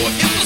If